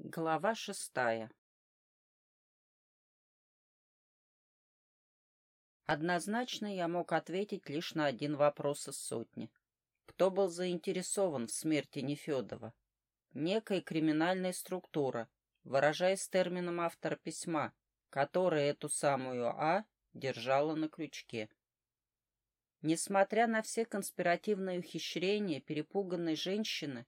Глава шестая Однозначно я мог ответить лишь на один вопрос из сотни. Кто был заинтересован в смерти Нефедова? Некая криминальная структура, выражаясь термином автора письма, которая эту самую А держала на крючке. Несмотря на все конспиративные ухищрения перепуганной женщины,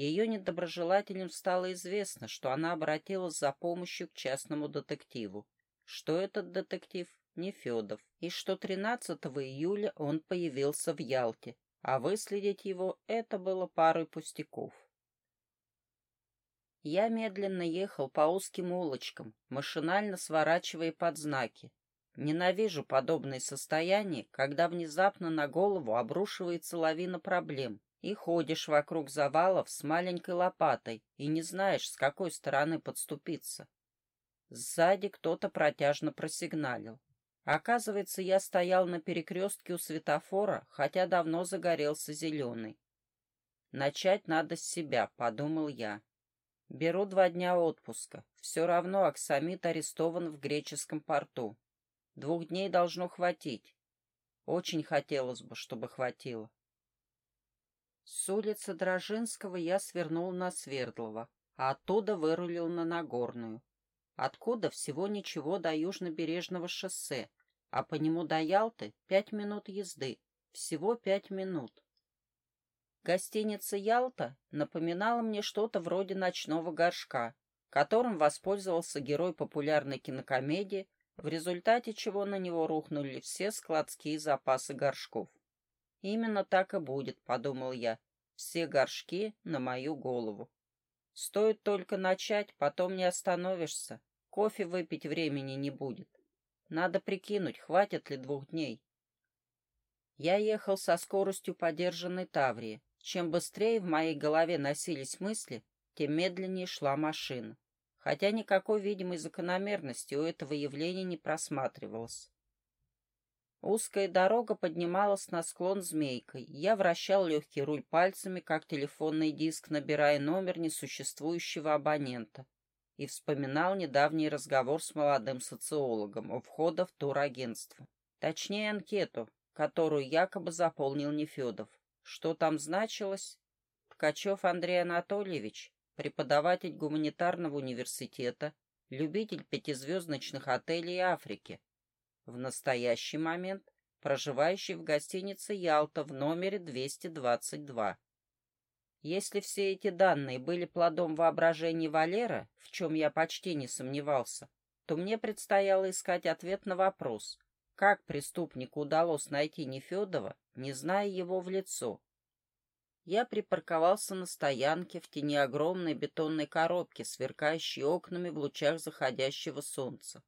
ее недоброжелателям стало известно, что она обратилась за помощью к частному детективу, что этот детектив? Не Федов, и что 13 июля он появился в Ялте, а выследить его это было парой пустяков. Я медленно ехал по узким улочкам, машинально сворачивая под знаки. Ненавижу подобные состояния, когда внезапно на голову обрушивается лавина проблем, и ходишь вокруг завалов с маленькой лопатой и не знаешь, с какой стороны подступиться. Сзади кто-то протяжно просигналил. Оказывается, я стоял на перекрестке у светофора, хотя давно загорелся зеленый. «Начать надо с себя», — подумал я. «Беру два дня отпуска. Все равно Аксамит арестован в греческом порту. Двух дней должно хватить. Очень хотелось бы, чтобы хватило». С улицы Дрожинского я свернул на Свердлова, а оттуда вырулил на Нагорную. Откуда всего ничего до южнобережного шоссе, а по нему до Ялты пять минут езды. Всего пять минут. Гостиница «Ялта» напоминала мне что-то вроде ночного горшка, которым воспользовался герой популярной кинокомедии, в результате чего на него рухнули все складские запасы горшков. Именно так и будет, подумал я. Все горшки на мою голову. Стоит только начать, потом не остановишься. Кофе выпить времени не будет. Надо прикинуть, хватит ли двух дней. Я ехал со скоростью подержанной Таврии. Чем быстрее в моей голове носились мысли, тем медленнее шла машина. Хотя никакой видимой закономерности у этого явления не просматривалось. Узкая дорога поднималась на склон змейкой. Я вращал легкий руль пальцами, как телефонный диск, набирая номер несуществующего абонента. И вспоминал недавний разговор с молодым социологом у входа в турагентство. Точнее, анкету, которую якобы заполнил Нефедов. Что там значилось? Ткачев Андрей Анатольевич, преподаватель гуманитарного университета, любитель пятизвездочных отелей Африки, в настоящий момент проживающий в гостинице «Ялта» в номере 222. Если все эти данные были плодом воображения Валера, в чем я почти не сомневался, то мне предстояло искать ответ на вопрос, как преступнику удалось найти Нефедова, не зная его в лицо. Я припарковался на стоянке в тени огромной бетонной коробки, сверкающей окнами в лучах заходящего солнца.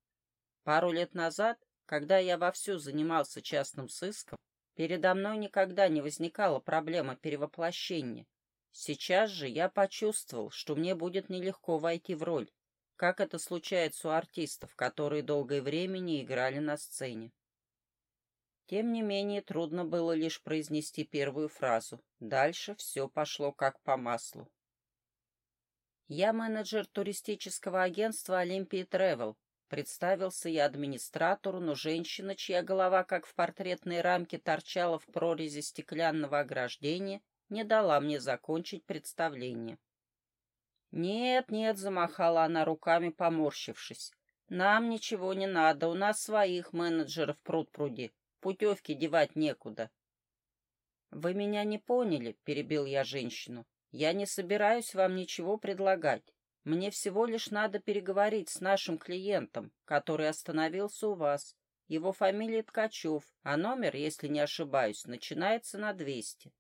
Пару лет назад когда я вовсю занимался частным сыском, передо мной никогда не возникала проблема перевоплощения. Сейчас же я почувствовал, что мне будет нелегко войти в роль, как это случается у артистов, которые долгое время не играли на сцене. Тем не менее, трудно было лишь произнести первую фразу. Дальше все пошло как по маслу. Я менеджер туристического агентства «Олимпия Тревел», Представился я администратору, но женщина, чья голова, как в портретной рамке, торчала в прорези стеклянного ограждения, не дала мне закончить представление. «Нет, нет», — замахала она руками, поморщившись. «Нам ничего не надо, у нас своих менеджеров пруд-пруди, путевки девать некуда». «Вы меня не поняли», — перебил я женщину. «Я не собираюсь вам ничего предлагать. Мне всего лишь надо переговорить с нашим клиентом, который остановился у вас. Его фамилия Ткачев, а номер, если не ошибаюсь, начинается на 200.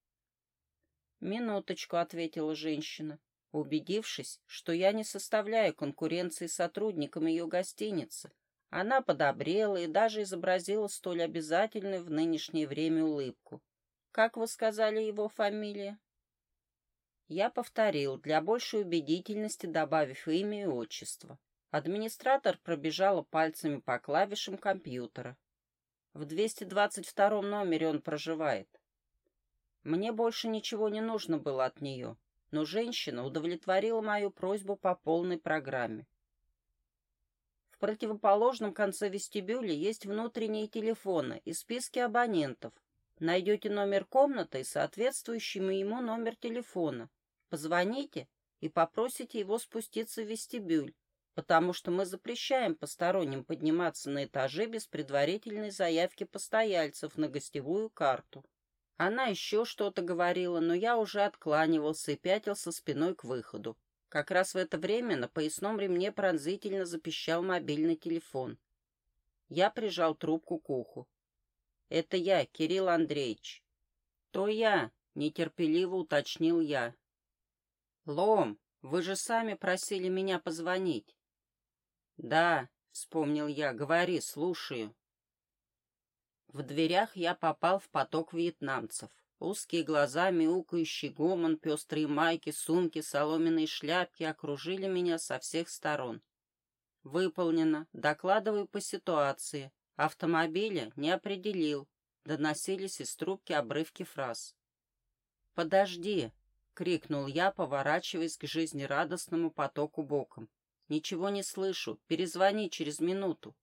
«Минуточку», — ответила женщина, убедившись, что я не составляю конкуренции сотрудникам ее гостиницы. Она подобрела и даже изобразила столь обязательную в нынешнее время улыбку. «Как вы сказали его фамилия?» Я повторил, для большей убедительности добавив имя и отчество. Администратор пробежала пальцами по клавишам компьютера. В 222 номере он проживает. Мне больше ничего не нужно было от нее. но женщина удовлетворила мою просьбу по полной программе. В противоположном конце вестибюля есть внутренние телефоны и списки абонентов. Найдете номер комнаты и соответствующий ему номер телефона. Позвоните и попросите его спуститься в вестибюль, потому что мы запрещаем посторонним подниматься на этажи без предварительной заявки постояльцев на гостевую карту. Она еще что-то говорила, но я уже откланивался и пятился спиной к выходу. Как раз в это время на поясном ремне пронзительно запищал мобильный телефон. Я прижал трубку к уху. «Это я, Кирилл Андреевич». «То я», — нетерпеливо уточнил я. «Лом, вы же сами просили меня позвонить». «Да», — вспомнил я, — «говори, слушаю». В дверях я попал в поток вьетнамцев. Узкие глаза, мяукающий гомон, пестрые майки, сумки, соломенные шляпки окружили меня со всех сторон. Выполнено. Докладываю по ситуации. Автомобиля не определил. Доносились из трубки обрывки фраз. «Подожди!» — крикнул я, поворачиваясь к жизнерадостному потоку боком. «Ничего не слышу. Перезвони через минуту».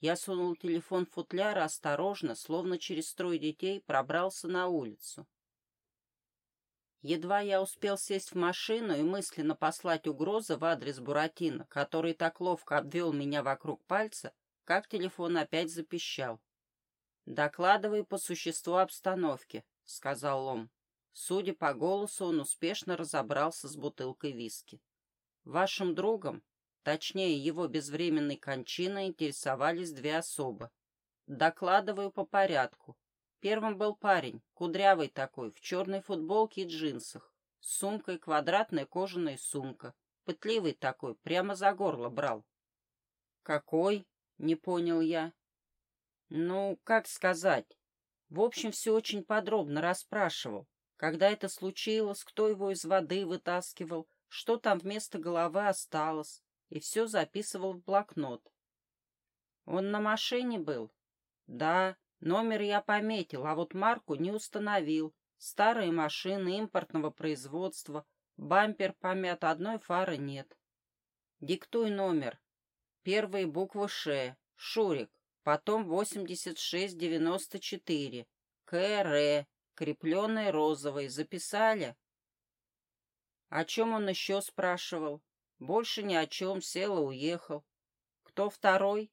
Я сунул телефон в футляр осторожно, словно через строй детей, пробрался на улицу. Едва я успел сесть в машину и мысленно послать угрозы в адрес Буратино, который так ловко обвел меня вокруг пальца, как телефон опять запищал. «Докладывай по существу обстановки», — сказал Лом. Судя по голосу, он успешно разобрался с бутылкой виски. «Вашим другом Точнее, его безвременной кончиной интересовались две особы. Докладываю по порядку. Первым был парень, кудрявый такой, в черной футболке и джинсах, с сумкой, квадратная кожаная сумка. Пытливый такой, прямо за горло брал. «Какой?» — не понял я. «Ну, как сказать? В общем, все очень подробно расспрашивал. Когда это случилось, кто его из воды вытаскивал, что там вместо головы осталось и все записывал в блокнот. Он на машине был? Да, номер я пометил, а вот марку не установил. Старые машины импортного производства, бампер помят, одной фары нет. Диктуй номер. Первые буквы Ш, Шурик, потом 8694, КР, крепленный розовый, записали? О чем он еще спрашивал? Больше ни о чем, сел и уехал. Кто второй?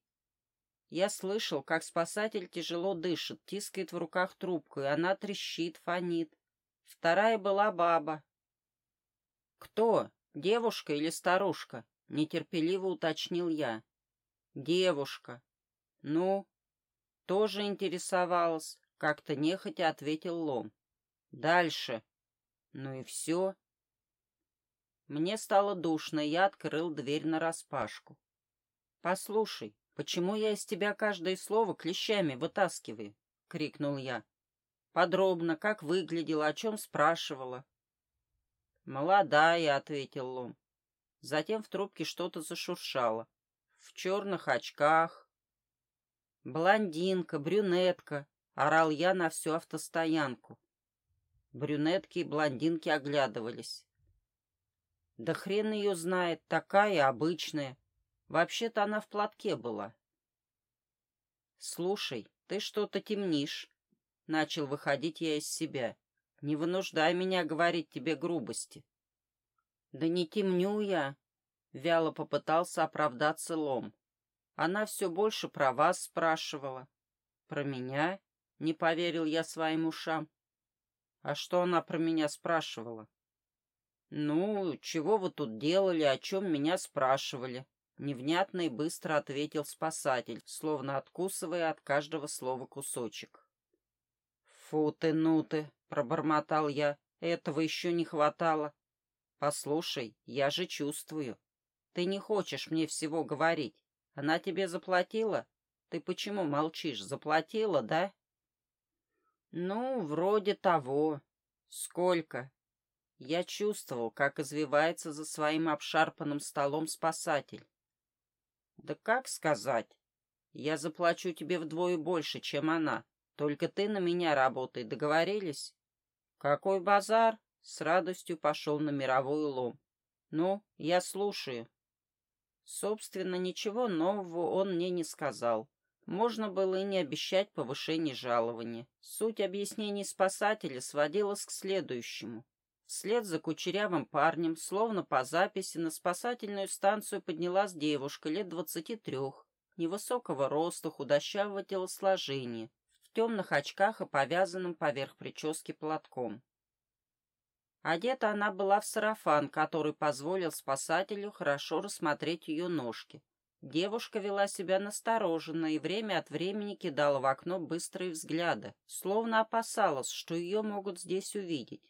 Я слышал, как спасатель тяжело дышит, тискает в руках трубку, и она трещит, фонит. Вторая была баба. Кто? Девушка или старушка? Нетерпеливо уточнил я. Девушка. Ну, тоже интересовалась, как-то нехотя ответил Лом. Дальше. Ну и все. Мне стало душно, я открыл дверь нараспашку. «Послушай, почему я из тебя каждое слово клещами вытаскиваю?» — крикнул я. «Подробно, как выглядела, о чем спрашивала». «Молодая», — ответил Лом. Затем в трубке что-то зашуршало. «В черных очках». «Блондинка, брюнетка», — орал я на всю автостоянку. Брюнетки и блондинки оглядывались. Да хрен ее знает, такая обычная. Вообще-то она в платке была. Слушай, ты что-то темнишь. Начал выходить я из себя. Не вынуждай меня говорить тебе грубости. Да не темню я. Вяло попытался оправдаться лом. Она все больше про вас спрашивала. Про меня? Не поверил я своим ушам. А что она про меня спрашивала? «Ну, чего вы тут делали, о чем меня спрашивали?» Невнятно и быстро ответил спасатель, словно откусывая от каждого слова кусочек. «Фу ты, ну ты!» — пробормотал я. «Этого еще не хватало. Послушай, я же чувствую. Ты не хочешь мне всего говорить. Она тебе заплатила? Ты почему молчишь? Заплатила, да?» «Ну, вроде того. Сколько?» Я чувствовал, как извивается за своим обшарпанным столом спасатель. Да как сказать? Я заплачу тебе вдвое больше, чем она. Только ты на меня работай, договорились? Какой базар? с радостью пошел на мировой улом. «Ну, я слушаю». Собственно, ничего нового он мне не сказал. Можно было и не обещать повышение жалования. Суть объяснений спасателя сводилась к следующему. Вслед за кучерявым парнем, словно по записи, на спасательную станцию поднялась девушка лет двадцати трех, невысокого роста, худощавого телосложения, в темных очках и повязанном поверх прически платком. Одета она была в сарафан, который позволил спасателю хорошо рассмотреть ее ножки. Девушка вела себя настороженно и время от времени кидала в окно быстрые взгляды, словно опасалась, что ее могут здесь увидеть.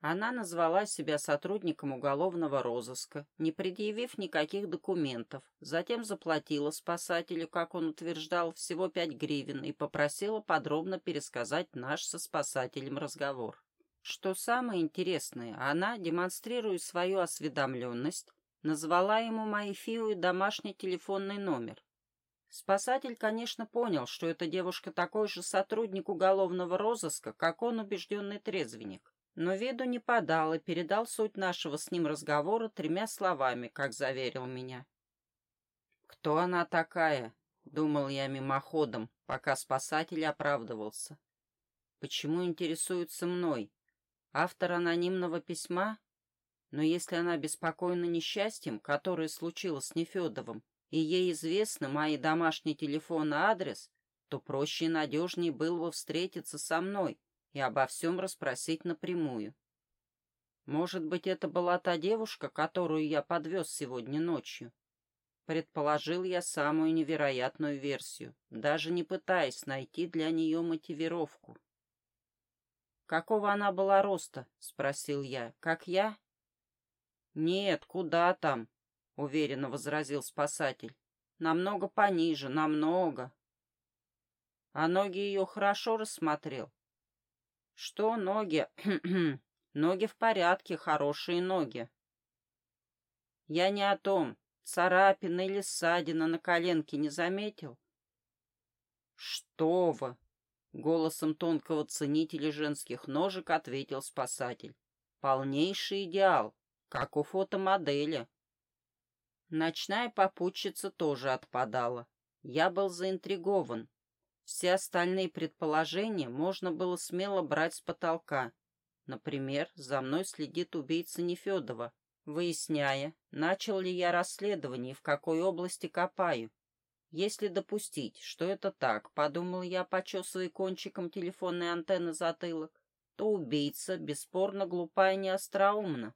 Она назвала себя сотрудником уголовного розыска, не предъявив никаких документов, затем заплатила спасателю, как он утверждал, всего пять гривен и попросила подробно пересказать наш со спасателем разговор. Что самое интересное, она, демонстрируя свою осведомленность, назвала ему и домашний телефонный номер. Спасатель, конечно, понял, что эта девушка такой же сотрудник уголовного розыска, как он убежденный трезвенник но виду не подал и передал суть нашего с ним разговора тремя словами, как заверил меня. «Кто она такая?» — думал я мимоходом, пока спасатель оправдывался. «Почему интересуется мной? Автор анонимного письма? Но если она беспокоена несчастьем, которое случилось с Нефедовым, и ей известны мои домашний телефон и адрес, то проще и надежнее было бы встретиться со мной» и обо всем расспросить напрямую. Может быть, это была та девушка, которую я подвез сегодня ночью? Предположил я самую невероятную версию, даже не пытаясь найти для нее мотивировку. «Какого она была роста?» — спросил я. «Как я?» «Нет, куда там?» — уверенно возразил спасатель. «Намного пониже, намного». А ноги ее хорошо рассмотрел. Что ноги? ноги в порядке, хорошие ноги. Я не о том. Царапина или ссадина на коленке не заметил? Что вы? Голосом тонкого ценителя женских ножек ответил спасатель. Полнейший идеал, как у фотомодели. Ночная попутчица тоже отпадала. Я был заинтригован. Все остальные предположения можно было смело брать с потолка. Например, за мной следит убийца Нефедова, выясняя, начал ли я расследование и в какой области копаю. Если допустить, что это так, подумал я, почесывая кончиком телефонной антенны затылок, то убийца бесспорно глупа и неостроумна.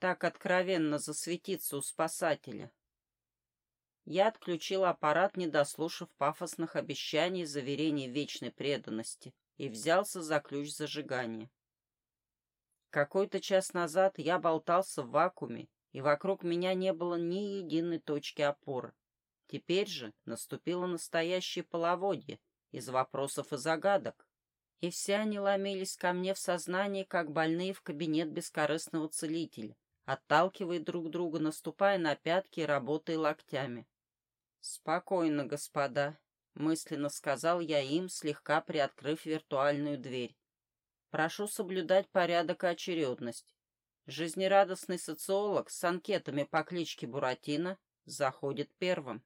Так откровенно засветиться у спасателя. Я отключил аппарат, не дослушав пафосных обещаний и заверений вечной преданности, и взялся за ключ зажигания. Какой-то час назад я болтался в вакууме, и вокруг меня не было ни единой точки опоры. Теперь же наступило настоящее половодье из вопросов и загадок, и все они ломились ко мне в сознании, как больные в кабинет бескорыстного целителя, отталкивая друг друга, наступая на пятки и работая локтями. «Спокойно, господа», — мысленно сказал я им, слегка приоткрыв виртуальную дверь. «Прошу соблюдать порядок и очередность. Жизнерадостный социолог с анкетами по кличке Буратино заходит первым».